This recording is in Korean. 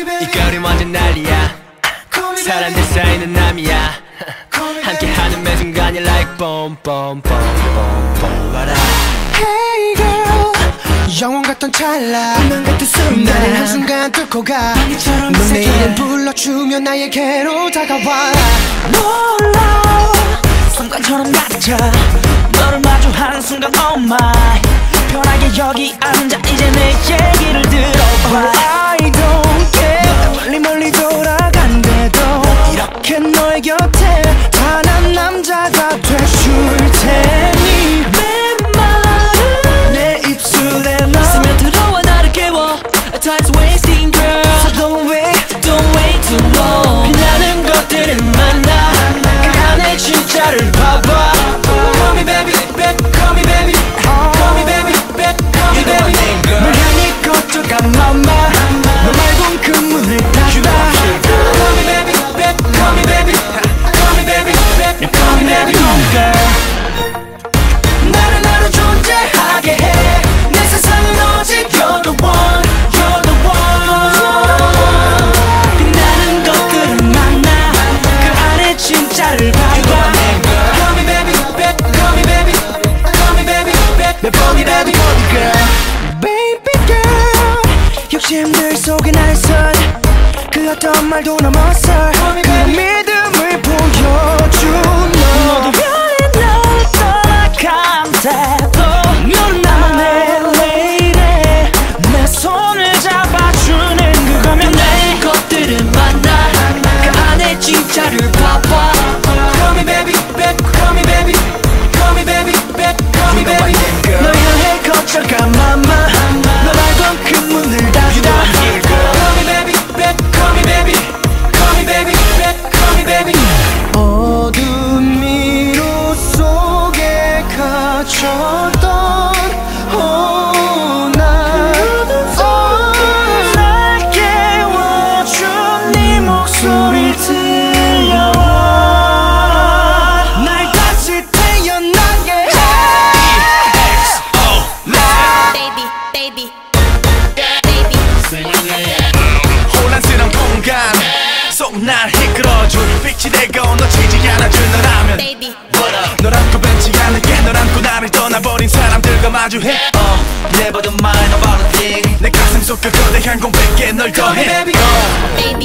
이거리 완전 난리야. 사람들 사이는 남이야. 함께하는 매 순간이 like boom boom boom boom what up Hey girl. 영원 같던 찰나. 운명 같은 순간. 나를 한순간 뚫고 가. 시작해. 이름 불러주며 나에게로 다가와. 놀라워 순간처럼 다쳐. 너를 마주하는 순간 oh my. 편하게 여기 앉아 Time's 욕심들 속에 날선 그 어떤 말도 넘어서 oh, 나 oh, 날 깨워준 네 목소리 들려와 날 다시 태어나게 해 baby, baby, baby. 혼란스러운 공간 속 날 이끌어줄 빛이 되고 놓치지 baby. 널 안고 벤치 않을게. 널 안고 나를 떠나버린 사람들과 마주해. uh, Never the mind about a thing. 내 가슴 속그 거대한 공백에 널 더해. Baby. baby, baby.